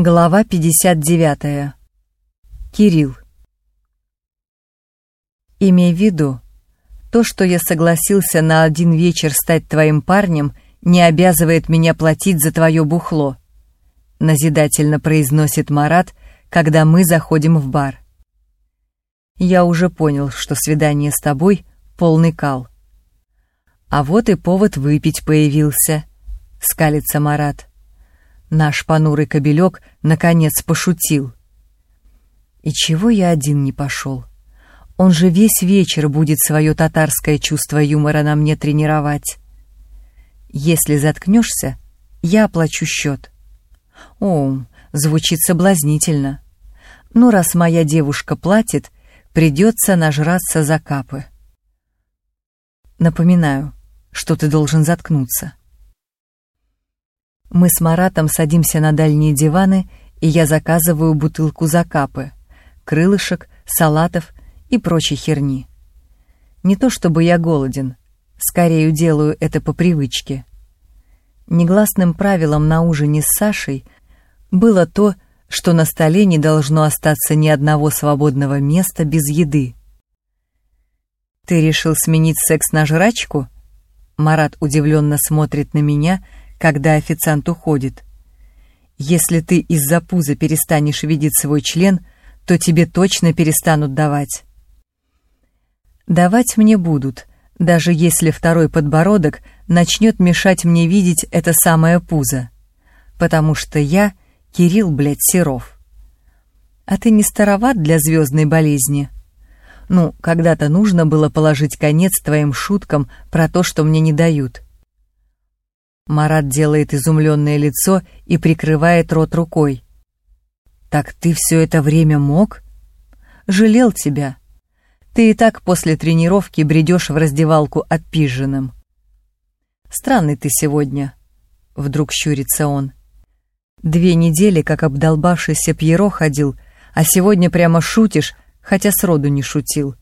Глава 59. Кирилл. Имей в виду, то, что я согласился на один вечер стать твоим парнем, не обязывает меня платить за твое бухло, назидательно произносит Марат, когда мы заходим в бар. Я уже понял, что свидание с тобой — полный кал. А вот и повод выпить появился, скалится Марат. Наш понурый кобелек наконец пошутил. И чего я один не пошел? Он же весь вечер будет свое татарское чувство юмора на мне тренировать. Если заткнешься, я оплачу счет. О, звучит соблазнительно. Ну, раз моя девушка платит, придется нажраться за капы. Напоминаю, что ты должен заткнуться. Мы с Маратом садимся на дальние диваны, и я заказываю бутылку закапы, крылышек, салатов и прочей херни. Не то чтобы я голоден, скорее делаю это по привычке. Негласным правилом на ужине с Сашей было то, что на столе не должно остаться ни одного свободного места без еды. «Ты решил сменить секс на жрачку?» Марат удивленно смотрит на меня — когда официант уходит. Если ты из-за пуза перестанешь видеть свой член, то тебе точно перестанут давать. Давать мне будут, даже если второй подбородок начнет мешать мне видеть это самое пузо. Потому что я Кирилл, блядь, Серов. А ты не староват для звездной болезни? Ну, когда-то нужно было положить конец твоим шуткам про то, что мне не дают. Марат делает изумленное лицо и прикрывает рот рукой. «Так ты все это время мог?» «Жалел тебя. Ты и так после тренировки бредешь в раздевалку отпиженным». «Странный ты сегодня», — вдруг щурится он. «Две недели, как обдолбавшийся Пьеро ходил, а сегодня прямо шутишь, хотя сроду не шутил.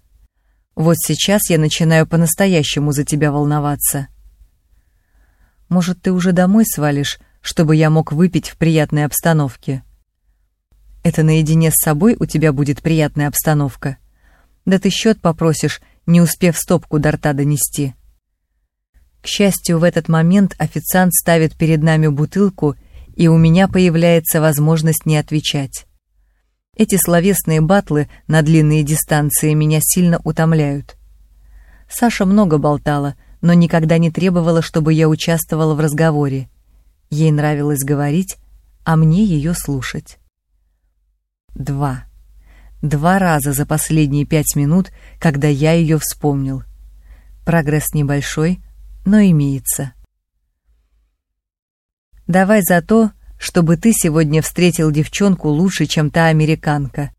Вот сейчас я начинаю по-настоящему за тебя волноваться». Может, ты уже домой свалишь, чтобы я мог выпить в приятной обстановке? Это наедине с собой у тебя будет приятная обстановка. Да ты счет попросишь, не успев стопку до рта донести. К счастью, в этот момент официант ставит перед нами бутылку, и у меня появляется возможность не отвечать. Эти словесные батлы на длинные дистанции меня сильно утомляют. Саша много болтала — но никогда не требовала, чтобы я участвовала в разговоре. Ей нравилось говорить, а мне ее слушать. Два. Два раза за последние пять минут, когда я ее вспомнил. Прогресс небольшой, но имеется. Давай за то, чтобы ты сегодня встретил девчонку лучше, чем та американка.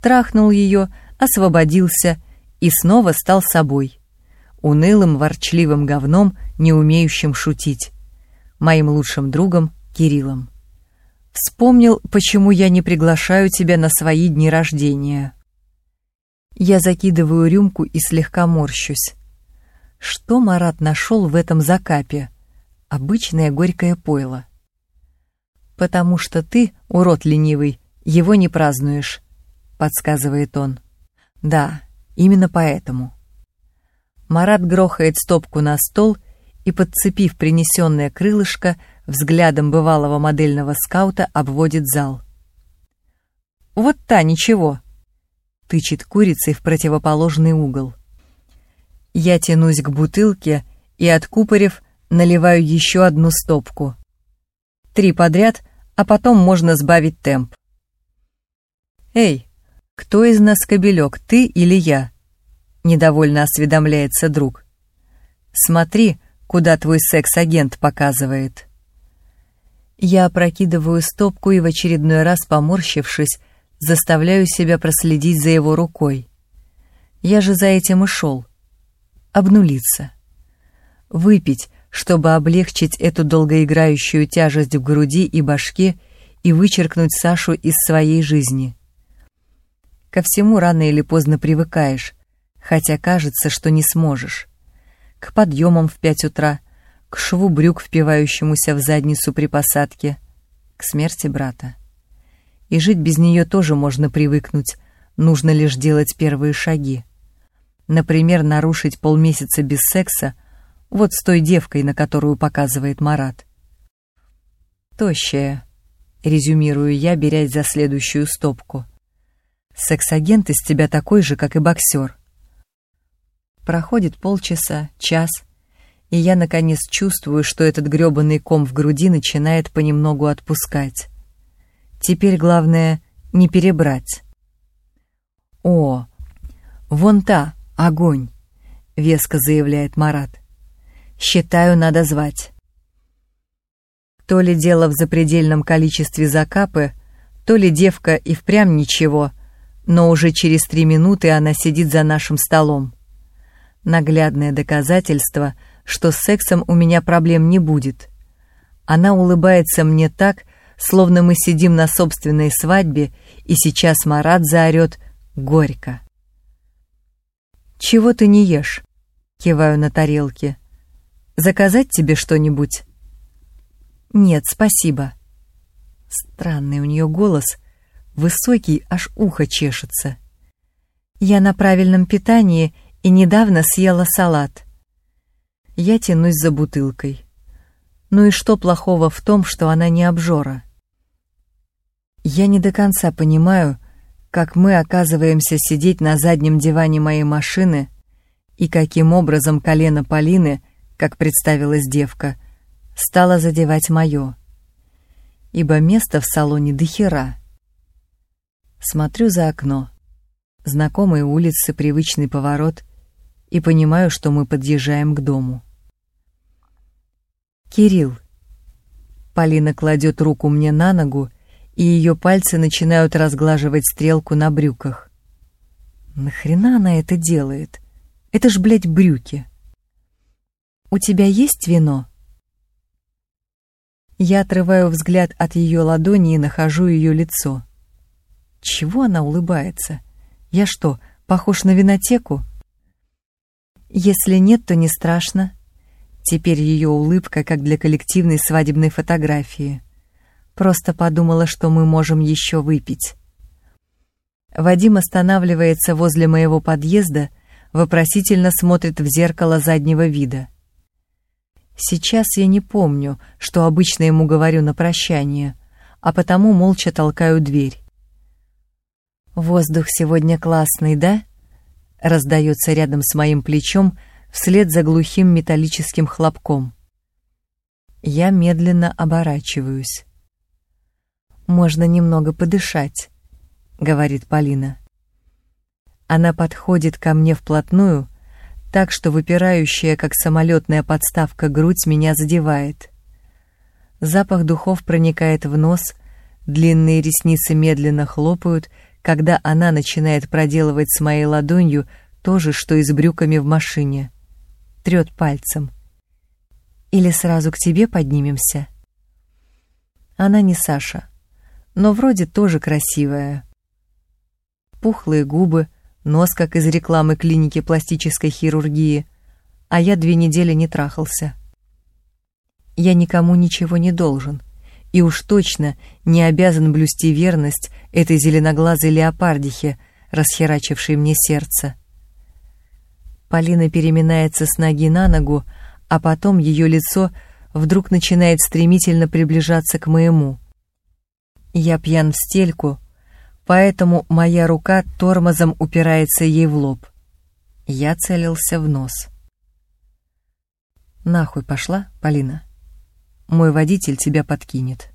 Трахнул ее, освободился и снова стал собой унылым ворчливым говном, не умеющим шутить, моим лучшим другом Кириллом. Вспомнил, почему я не приглашаю тебя на свои дни рождения. Я закидываю рюмку и слегка морщусь. Что Марат нашел в этом закапе? Обычное горькое пойло. «Потому что ты, урод ленивый, его не празднуешь», — подсказывает он. «Да, именно поэтому». Марат грохает стопку на стол и, подцепив принесенное крылышко, взглядом бывалого модельного скаута обводит зал. «Вот та, ничего!» — тычет курицей в противоположный угол. Я тянусь к бутылке и, откупорив, наливаю еще одну стопку. Три подряд, а потом можно сбавить темп. «Эй, кто из нас кобелек, ты или я?» Недовольно осведомляется друг. Смотри, куда твой секс-агент показывает. Я опрокидываю стопку и в очередной раз, поморщившись, заставляю себя проследить за его рукой. Я же за этим и шел. Обнулиться. Выпить, чтобы облегчить эту долгоиграющую тяжесть в груди и башке и вычеркнуть Сашу из своей жизни. Ко всему рано или поздно привыкаешь, хотя кажется, что не сможешь. К подъемам в пять утра, к шву брюк, впивающемуся в задницу при посадке, к смерти брата. И жить без нее тоже можно привыкнуть, нужно лишь делать первые шаги. Например, нарушить полмесяца без секса, вот с той девкой, на которую показывает Марат. «Тощая», — резюмирую я, берясь за следующую стопку. «Секс-агент из тебя такой же, как и боксер». Проходит полчаса, час, и я, наконец, чувствую, что этот грёбаный ком в груди начинает понемногу отпускать. Теперь главное — не перебрать. «О, вон та, огонь!» — веско заявляет Марат. «Считаю, надо звать». То ли дело в запредельном количестве закапы, то ли девка и впрямь ничего, но уже через три минуты она сидит за нашим столом. Наглядное доказательство, что с сексом у меня проблем не будет. Она улыбается мне так, словно мы сидим на собственной свадьбе, и сейчас Марат заорет горько. «Чего ты не ешь?» — киваю на тарелке. «Заказать тебе что-нибудь?» «Нет, спасибо». Странный у нее голос, высокий, аж ухо чешется. «Я на правильном питании и недавно съела салат. Я тянусь за бутылкой. Ну и что плохого в том, что она не обжора? Я не до конца понимаю, как мы оказываемся сидеть на заднем диване моей машины и каким образом колено Полины, как представилась девка, стало задевать мое. Ибо место в салоне до хера. Смотрю за окно. Знакомые улицы, привычный поворот — и понимаю, что мы подъезжаем к дому. «Кирилл». Полина кладет руку мне на ногу, и ее пальцы начинают разглаживать стрелку на брюках. Нахрена она это делает? Это ж, блядь, брюки. «У тебя есть вино?» Я отрываю взгляд от ее ладони и нахожу ее лицо. Чего она улыбается? Я что, похож на винотеку? Если нет, то не страшно. Теперь ее улыбка, как для коллективной свадебной фотографии. Просто подумала, что мы можем еще выпить. Вадим останавливается возле моего подъезда, вопросительно смотрит в зеркало заднего вида. Сейчас я не помню, что обычно ему говорю на прощание, а потому молча толкаю дверь. «Воздух сегодня классный, да?» Раздается рядом с моим плечом вслед за глухим металлическим хлопком. Я медленно оборачиваюсь. «Можно немного подышать», — говорит Полина. Она подходит ко мне вплотную, так что выпирающая, как самолетная подставка, грудь меня задевает. Запах духов проникает в нос, длинные ресницы медленно хлопают, когда она начинает проделывать с моей ладонью то же, что и с брюками в машине. Трет пальцем. Или сразу к тебе поднимемся? Она не Саша, но вроде тоже красивая. Пухлые губы, нос, как из рекламы клиники пластической хирургии, а я две недели не трахался. Я никому ничего не должен и уж точно не обязан блюсти верность этой зеленоглазой леопардихе, расхерачившей мне сердце. Полина переминается с ноги на ногу, а потом ее лицо вдруг начинает стремительно приближаться к моему. Я пьян в стельку, поэтому моя рука тормозом упирается ей в лоб. Я целился в нос. «Нахуй пошла, Полина?» Мой водитель тебя подкинет.